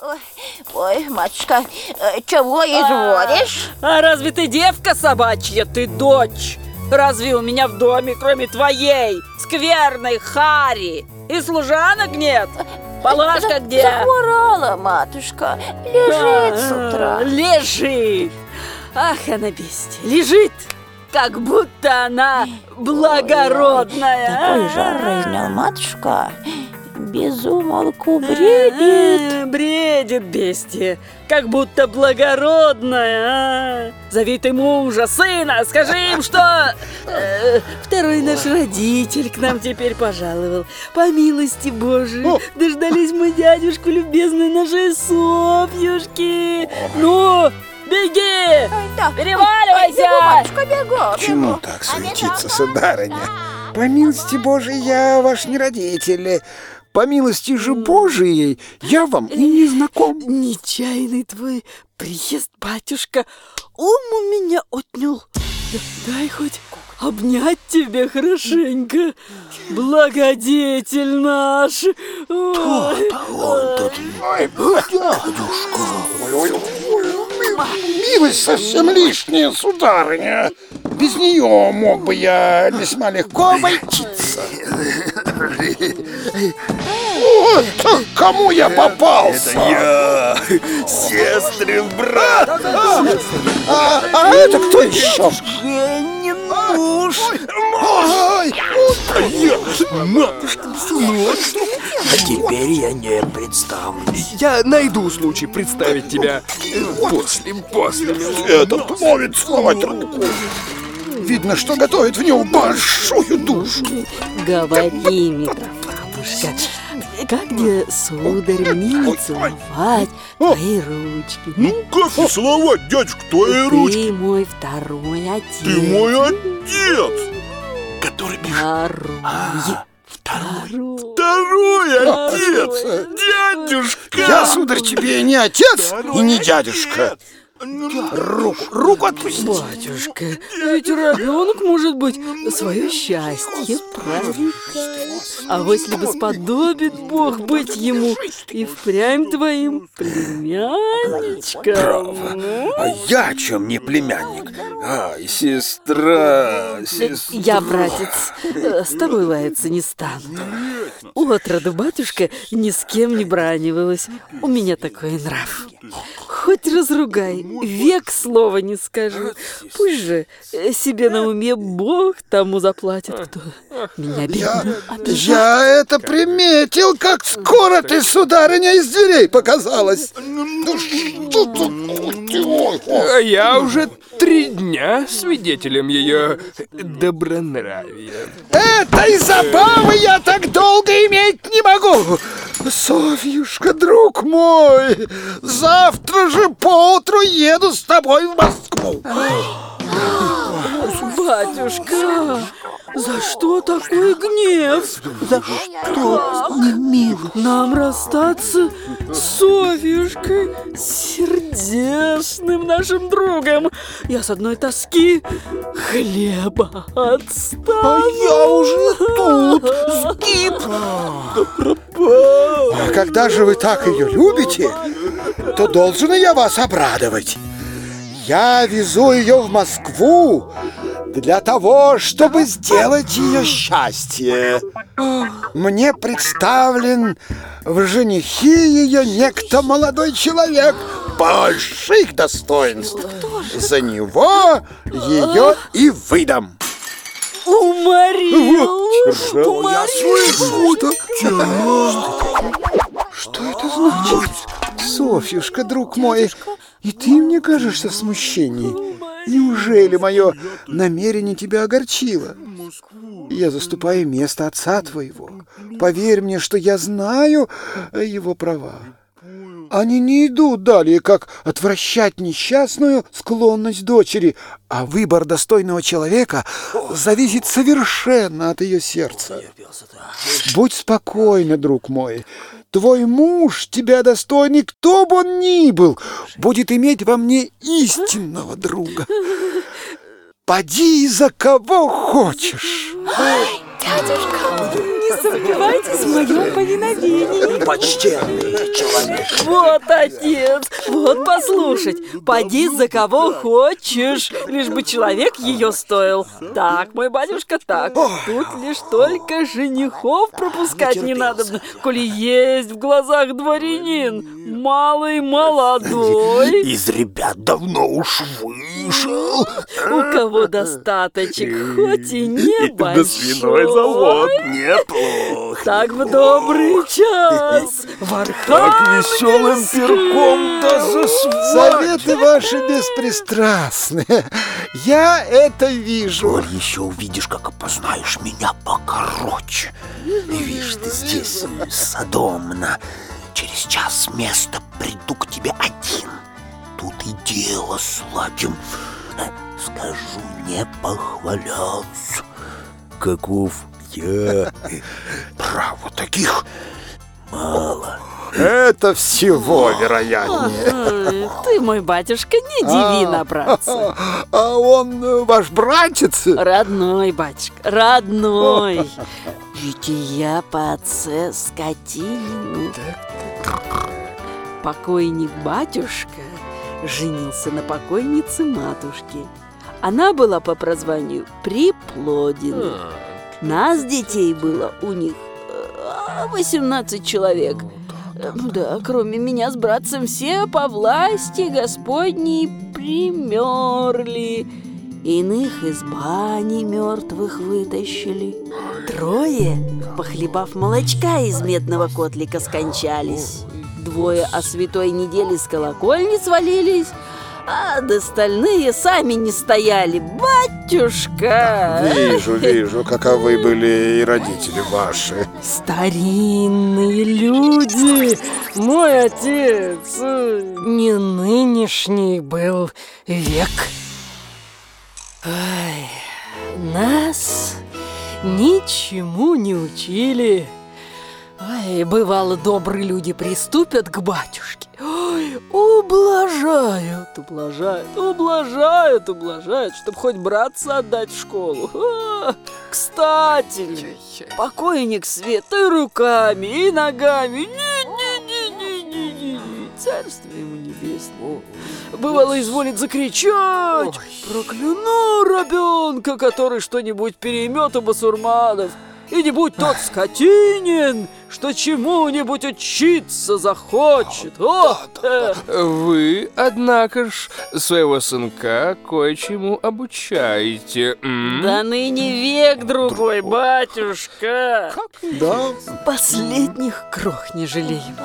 Ой, ой, матушка, э, чего изволишь? А разве ты девка собачья, ты дочь? Разве у меня в доме, кроме твоей, скверной Хари, и служанок нет? Палашка где? Захворала, матушка, лежит с утра. А, Лежит! Ах, она бестия, лежит, как будто она благородная. Такой жар разнял матушка, без умолку бредит. А, Бредит бестия, как будто благородная. а. Зови ты мужа, сына, скажи им, что э, второй наш родитель к нам теперь пожаловал. По милости Божией, дождались мы дядюшку любезной нашей Софьюшки. Ну, беги! Переваливайся! Бегу, матушка, бегу, Почему так суетиться, сударыня? По милости Божией я ваш не родитель. По милости же Божией я вам и не знаком. Нечаянный твой приезд, батюшка, ум у меня отнял. Да Дай хоть обнять тебя хорошенько, благодетель наш. Ой, Он тут, ой, дядюшка. Милость совсем лишняя, сударыня. Без нее мог бы я весьма легко обойтиться. Кому я попался? Я, сестрин брат. А, а это кто еще? Женин муж. Ой, Матушка, сынок. А теперь я не представлюсь. Я найду случай представить тебя после, после. Этот ловит словать руку. Видно, что готовит в нем большую душу. Говори, Митрофанушка, как где, сударь, мне целовать твои ручки? Ну, как целовать, дядюшка, твои ручки? Ты мой второй отец. Ты мой отец. Который бежит. Второй. Второй. Второй отец. Дядюшка. Я, сударь, тебе не отец и не дядюшка. Руку, руку отпусти. Батюшка, ведь ребенок может быть свое счастье правит. А если бы сподобит Бог быть ему и впрямь твоим племянничком? ну? А я чем не племянник? Ай, сестра, сестра. Я, братец, с тобой лаяться не стану. Отроду батюшка ни с кем не бранивалась. У меня такой нрав. Хоть разругай, век слова не скажу. Пусть же э, себе на уме Бог тому заплатит, кто меня бедную я это приметил, как скоро ты, сударыня, из дверей показалась. Ну? Ой, ой. А я уже три дня свидетелем ее добронравия. Этой забавы я так долго иметь не могу. Софьюшка, друг мой, завтра же поутру еду с тобой в Москву. Батюшка, за что такой гнев? За что, не милый? Нам расстаться с Софьюшкой, сердечным нашим другом. Я с одной тоски хлеба отстану. А я уже тут, сгиб. А когда же вы так ее любите, то должен я вас обрадовать. Я везу ее в Москву для того, чтобы сделать ее счастье. Мне представлен в женихи ее некто молодой человек больших достоинств. За него ее и выдам. Уморил, Я слышу, Что это значит? Софьюшка, друг мой, и ты мне кажешься в смущении. Неужели мое намерение тебя огорчило? Я заступаю место отца твоего. Поверь мне, что я знаю его права. Они не идут далее, как отвращать несчастную склонность дочери, а выбор достойного человека зависит совершенно от ее сердца. Будь спокойна, друг мой. Твой муж, тебя достойный, кто бы он ни был, будет иметь во мне истинного друга. Поди за кого хочешь. Не сомневайтесь в моем повиновении. Почтенный человек. Вот, отец, вот послушать. Поди за кого хочешь, лишь бы человек ее стоил. Так, мой батюшка, так. Тут лишь только женихов пропускать не надо, коли есть в глазах дворянин. Малый, молодой. Из ребят давно уж вышел. У кого достаточек, хоть и небольшой. Завод неплохо. Так в добрый час. В Так веселым перком да за Советы ваши беспристрастные. Я это вижу. Коль еще увидишь, как опознаешь меня покороче. И видишь, ты здесь, Содомна. Через час места приду к тебе один. Тут и дело сладим. Э, Скажу, не похваляться. Каков я? Право, таких мало. Это всего вероятнее. Ты, мой батюшка, не диви на братца. А он э, ваш братец? Родной, батюшка, родной. Ведь и я по отце скотину. Покойник батюшка женился на покойнице матушки. Она была по прозванию Приплодина. Нас, детей, было у них э, 18 человек. Э, Ну да, кроме меня с братцем все по власти Господней примерли. Иных из бани мертвых вытащили. Трое, похлебав молочка из медного котлика, скончались. Двое о святой неделе с колокольни свалились, а остальные сами не стояли. Батюшка! Вижу, вижу, каковы были и родители ваши. Старинные люди, мой отец, не нынешний был век. Ай, нас ничему не учили. Ай, бывало, добрые люди приступят к батюшке. Ой, ублажают, ублажают, ублажают, ублажают, чтоб хоть братца отдать в школу. А, кстати, покойник света и руками, и ногами. Не-не-не-не-не-не. Царство ему небесное. Бывало, изволит закричать. Прокляну ребенка, который что-нибудь переймет у басурманов. И не будь тот скотинин, что чему-нибудь учиться захочет. О, э, Вы, однако ж, своего сынка кое-чему обучаете. м? Да ныне век другой, батюшка. Да, Последних крох не жалеем.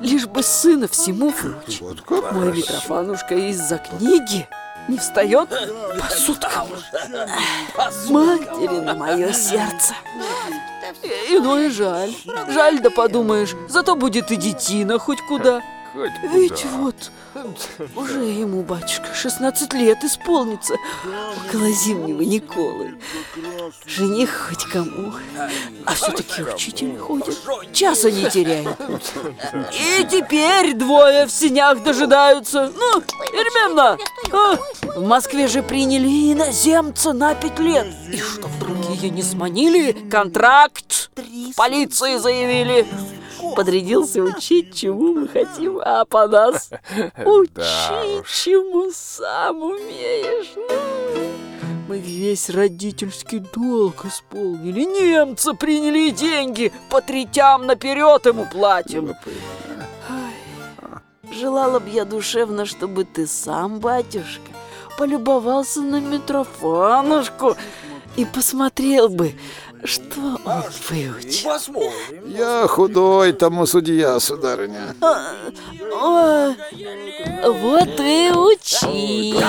Лишь бы сына всему вручить. вот как Мой Митрофанушка из-за книги не встает по суткам. Матери на мое сердце. Иное жаль. Жаль, да подумаешь, зато будет и детина хоть куда. Хоть Ведь куда. вот уже ему, батюшка, 16 лет исполнится около зимнего Николы. Жених хоть кому, а все-таки учитель ходит, часа не теряет. И теперь двое в синях дожидаются. Ну, Ермемна, а, в Москве же приняли иноземца на пять лет. И чтоб другие не сманили, контракт полиции заявили. Подрядился учить, чему мы хотим, а по нас учить, чему сам умеешь. Ну, мы весь родительский долг исполнили. Немца приняли деньги по третям наперед ему платим. Желала б я душевно, чтобы ты сам, батюшка, полюбовался на Митрофанушку и посмотрел бы, что он выучил. я худой тому судья, сударыня. Ой, вот и учители.